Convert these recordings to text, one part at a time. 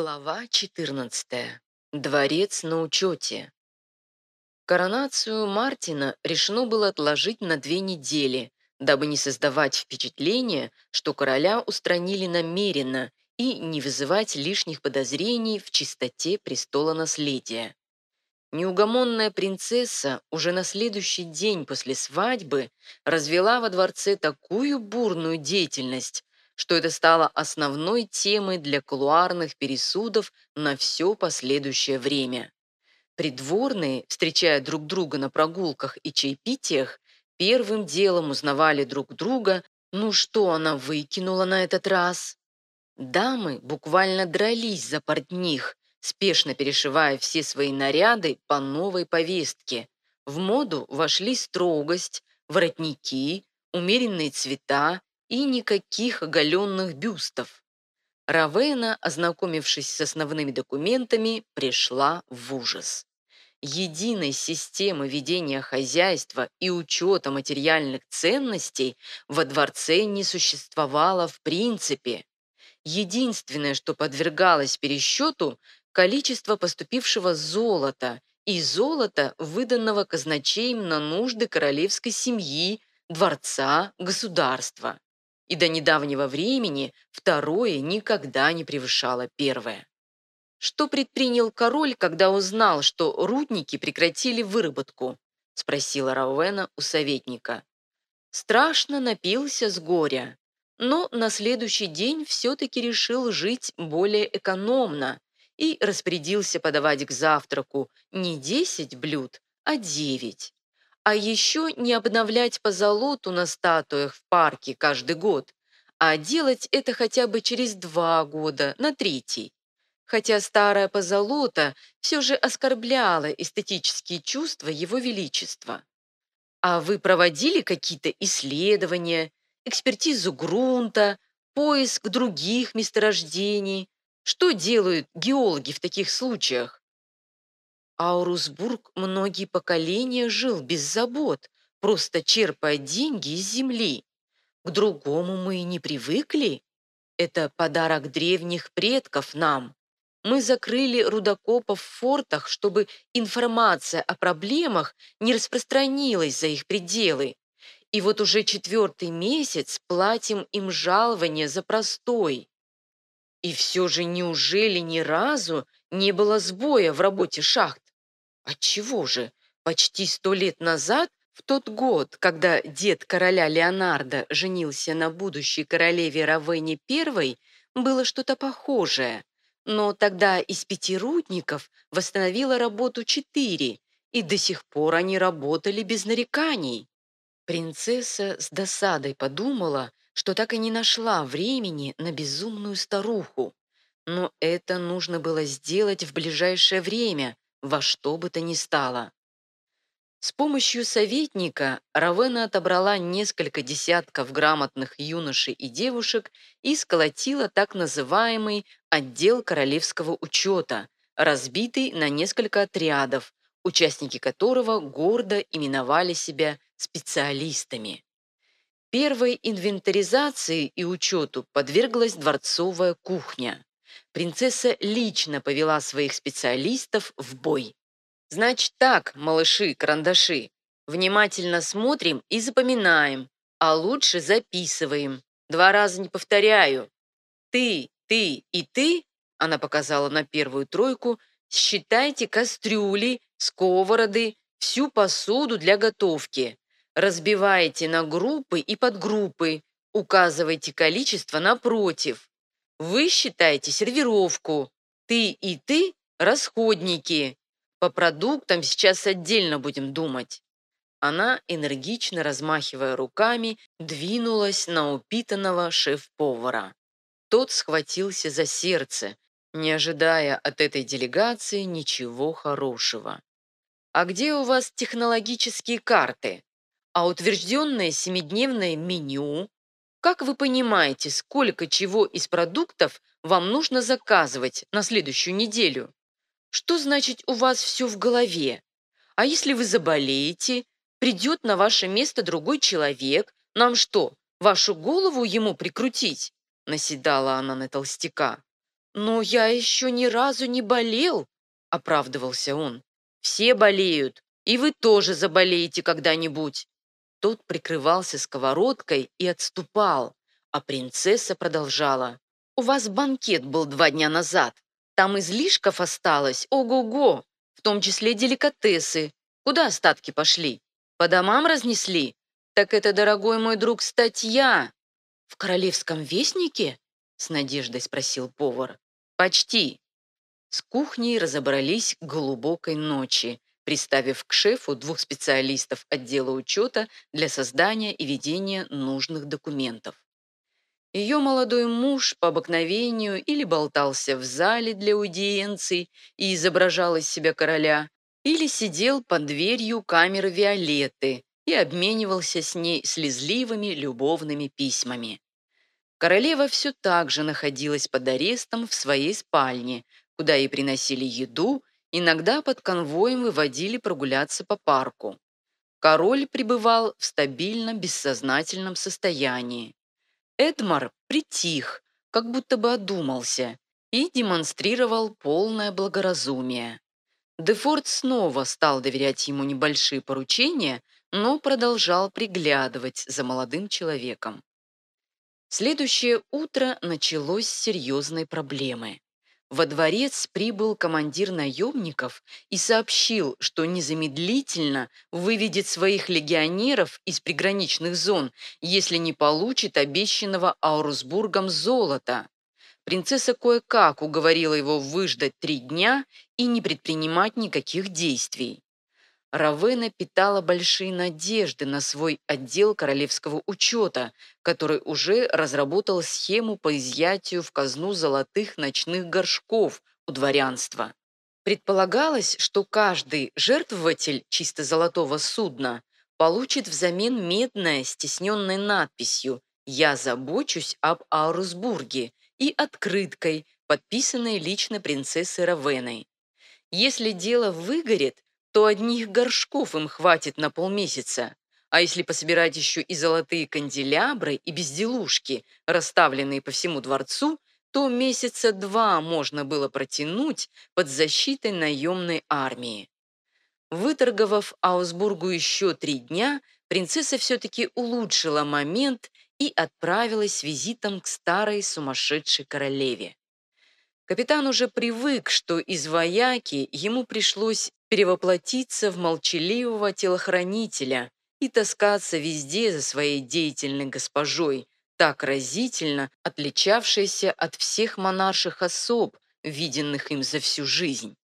Глава 14. Дворец на учете. Коронацию Мартина решено было отложить на две недели, дабы не создавать впечатление, что короля устранили намеренно и не вызывать лишних подозрений в чистоте престола наследия. Неугомонная принцесса уже на следующий день после свадьбы развела во дворце такую бурную деятельность, что это стало основной темой для кулуарных пересудов на все последующее время. Придворные, встречая друг друга на прогулках и чаепитиях, первым делом узнавали друг друга, ну что она выкинула на этот раз. Дамы буквально дрались за портних, спешно перешивая все свои наряды по новой повестке. В моду вошли строгость, воротники, умеренные цвета, и никаких оголенных бюстов. Равена, ознакомившись с основными документами, пришла в ужас. Единой системы ведения хозяйства и учета материальных ценностей во дворце не существовало в принципе. Единственное, что подвергалось пересчету, количество поступившего золота и золота, выданного казначеем на нужды королевской семьи, дворца, государства и до недавнего времени второе никогда не превышало первое. «Что предпринял король, когда узнал, что рудники прекратили выработку?» – спросила Рауэна у советника. Страшно напился с горя, но на следующий день все-таки решил жить более экономно и распорядился подавать к завтраку не 10 блюд, а 9. А еще не обновлять позолоту на статуях в парке каждый год, а делать это хотя бы через два года, на третий. Хотя старая позолота все же оскорбляла эстетические чувства его величества. А вы проводили какие-то исследования, экспертизу грунта, поиск других месторождений? Что делают геологи в таких случаях? Аурусбург многие поколения жил без забот, просто черпая деньги из земли. К другому мы и не привыкли. Это подарок древних предков нам. Мы закрыли рудокопов в фортах, чтобы информация о проблемах не распространилась за их пределы. И вот уже четвертый месяц платим им жалование за простой. И все же неужели ни разу не было сбоя в работе шахт? Отчего же? Почти сто лет назад, в тот год, когда дед короля Леонардо женился на будущей королеве Равене I, было что-то похожее. Но тогда из пяти рудников восстановила работу четыре, и до сих пор они работали без нареканий. Принцесса с досадой подумала, что так и не нашла времени на безумную старуху. Но это нужно было сделать в ближайшее время, во что бы то ни стало. С помощью советника Равена отобрала несколько десятков грамотных юношей и девушек и сколотила так называемый отдел королевского учета, разбитый на несколько отрядов, участники которого гордо именовали себя специалистами. Первой инвентаризации и учету подверглась дворцовая кухня принцесса лично повела своих специалистов в бой. Значит так, малыши-карандаши, внимательно смотрим и запоминаем, а лучше записываем. Два раза не повторяю. Ты, ты и ты, она показала на первую тройку, считайте кастрюли, сковороды, всю посуду для готовки. Разбивайте на группы и подгруппы, указывайте количество напротив. Вы считаете сервировку. Ты и ты – расходники. По продуктам сейчас отдельно будем думать». Она, энергично размахивая руками, двинулась на упитанного шеф-повара. Тот схватился за сердце, не ожидая от этой делегации ничего хорошего. «А где у вас технологические карты? А утвержденное семидневное меню? Как вы понимаете, сколько чего из продуктов вам нужно заказывать на следующую неделю? Что значит у вас все в голове? А если вы заболеете, придет на ваше место другой человек, нам что, вашу голову ему прикрутить? Наседала она на толстяка. «Но я еще ни разу не болел», — оправдывался он. «Все болеют, и вы тоже заболеете когда-нибудь». Тот прикрывался сковородкой и отступал, а принцесса продолжала. «У вас банкет был два дня назад. Там излишков осталось, ого-го, в том числе деликатесы. Куда остатки пошли? По домам разнесли? Так это, дорогой мой друг, статья. В Королевском вестнике? С надеждой спросил повар. Почти. С кухней разобрались к глубокой ночи, приставив к шефу двух специалистов отдела учета для создания и ведения нужных документов. Ее молодой муж по обыкновению или болтался в зале для аудиенций и изображал из себя короля, или сидел под дверью камеры Виолетты и обменивался с ней слезливыми любовными письмами. Королева все так же находилась под арестом в своей спальне, куда ей приносили еду, иногда под конвоем выводили прогуляться по парку. Король пребывал в стабильном бессознательном состоянии. Эдмар притих, как будто бы одумался, и демонстрировал полное благоразумие. Дефорт снова стал доверять ему небольшие поручения, но продолжал приглядывать за молодым человеком. Следующее утро началось с серьезной проблемы. Во дворец прибыл командир наемников и сообщил, что незамедлительно выведет своих легионеров из приграничных зон, если не получит обещанного Аурусбургом золота. Принцесса кое-как уговорила его выждать три дня и не предпринимать никаких действий. Равена питала большие надежды на свой отдел королевского учета, который уже разработал схему по изъятию в казну золотых ночных горшков у дворянства. Предполагалось, что каждый жертвователь чисто золотого судна получит взамен медное стесненной надписью «Я забочусь об Аурусбурге» и открыткой, подписанной лично принцессой Равеной. Если дело выгорит, то одних горшков им хватит на полмесяца. А если пособирать еще и золотые канделябры и безделушки, расставленные по всему дворцу, то месяца два можно было протянуть под защитой наемной армии. Выторговав Аусбургу еще три дня, принцесса все-таки улучшила момент и отправилась с визитом к старой сумасшедшей королеве. Капитан уже привык, что из вояки ему пришлось перевоплотиться в молчаливого телохранителя и таскаться везде за своей деятельной госпожой, так разительно отличавшейся от всех монарших особ, виденных им за всю жизнь.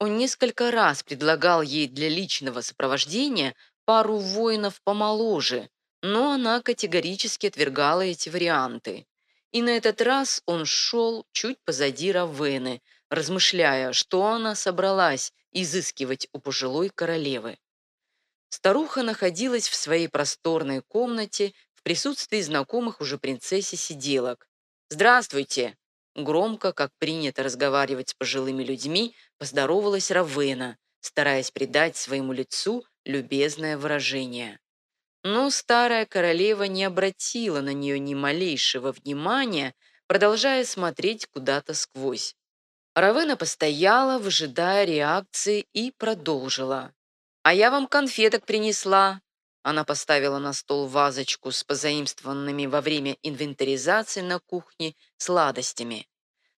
Он несколько раз предлагал ей для личного сопровождения пару воинов помоложе, но она категорически отвергала эти варианты. И на этот раз он шел чуть позади Равены, размышляя, что она собралась изыскивать у пожилой королевы. Старуха находилась в своей просторной комнате в присутствии знакомых уже принцессе сиделок. «Здравствуйте!» Громко, как принято разговаривать с пожилыми людьми, поздоровалась Равена, стараясь придать своему лицу любезное выражение. Но старая королева не обратила на нее ни малейшего внимания, продолжая смотреть куда-то сквозь. Равена постояла, выжидая реакции, и продолжила. «А я вам конфеток принесла». Она поставила на стол вазочку с позаимствованными во время инвентаризации на кухне сладостями.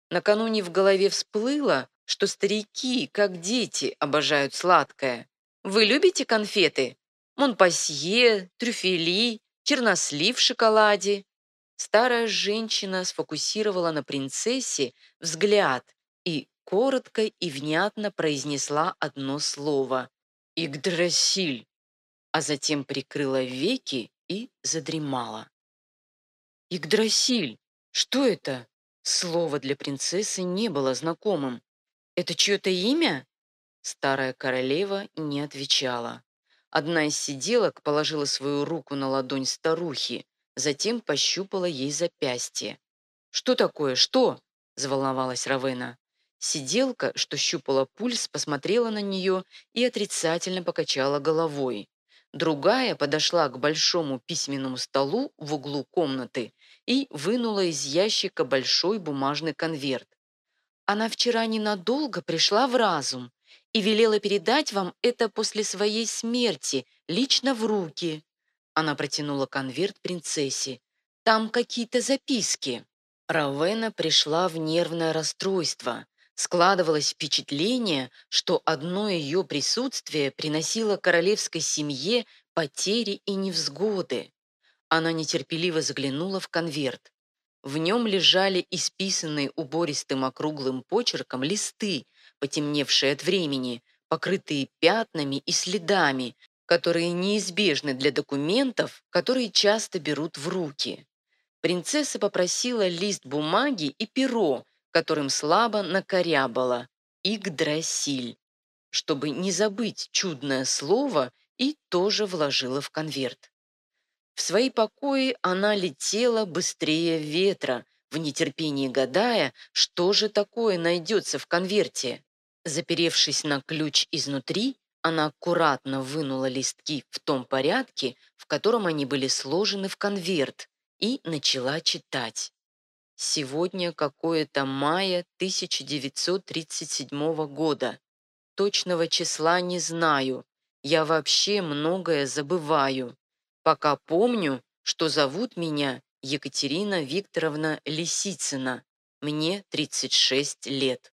Накануне в голове всплыло, что старики, как дети, обожают сладкое. «Вы любите конфеты?» Монпасье, трюфели, чернослив в шоколаде. Старая женщина сфокусировала на принцессе взгляд и коротко и внятно произнесла одно слово «Игдрасиль», а затем прикрыла веки и задремала. «Игдрасиль, что это?» Слово для принцессы не было знакомым. «Это чье-то имя?» Старая королева не отвечала. Одна из сиделок положила свою руку на ладонь старухи, затем пощупала ей запястье. «Что такое? Что?» – заволновалась Равена. Сиделка, что щупала пульс, посмотрела на нее и отрицательно покачала головой. Другая подошла к большому письменному столу в углу комнаты и вынула из ящика большой бумажный конверт. Она вчера ненадолго пришла в разум и велела передать вам это после своей смерти, лично в руки. Она протянула конверт принцессе. Там какие-то записки. Равена пришла в нервное расстройство. Складывалось впечатление, что одно ее присутствие приносило королевской семье потери и невзгоды. Она нетерпеливо заглянула в конверт. В нем лежали исписанные убористым округлым почерком листы, потемневшие от времени, покрытые пятнами и следами, которые неизбежны для документов, которые часто берут в руки. Принцесса попросила лист бумаги и перо, которым слабо накорябала «Игдрасиль», чтобы не забыть чудное слово и тоже вложила в конверт. В свои покои она летела быстрее ветра, в нетерпении гадая, что же такое найдется в конверте. Заперевшись на ключ изнутри, она аккуратно вынула листки в том порядке, в котором они были сложены в конверт, и начала читать. Сегодня какое-то мая 1937 года. Точного числа не знаю. Я вообще многое забываю. Пока помню, что зовут меня Екатерина Викторовна Лисицына. Мне 36 лет.